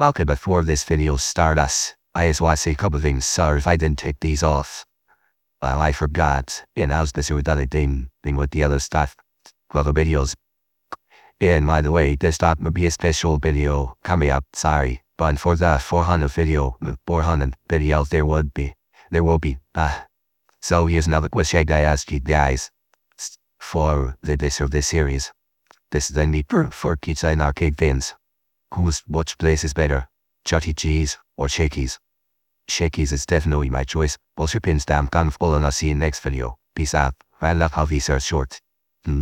Okay, before this video starts, I just want to say a couple things. If I didn't take these off. Well, I forgot. And I was busy with other thing, thing with the other stuff, other videos. And by the way, this not will be a special video coming up, sorry. But for the 400 video, 400 videos there would be, there will be, uh. So here's another question I ask you guys. For the this of this series. This is a need for pizza and arcade fans. Whose which place is better? Chuck E. Cheese or Shakey's? Shakey's is definitely my choice. Bullshit pins damn gun full and I'll see you next video. Peace out. I love how these are short.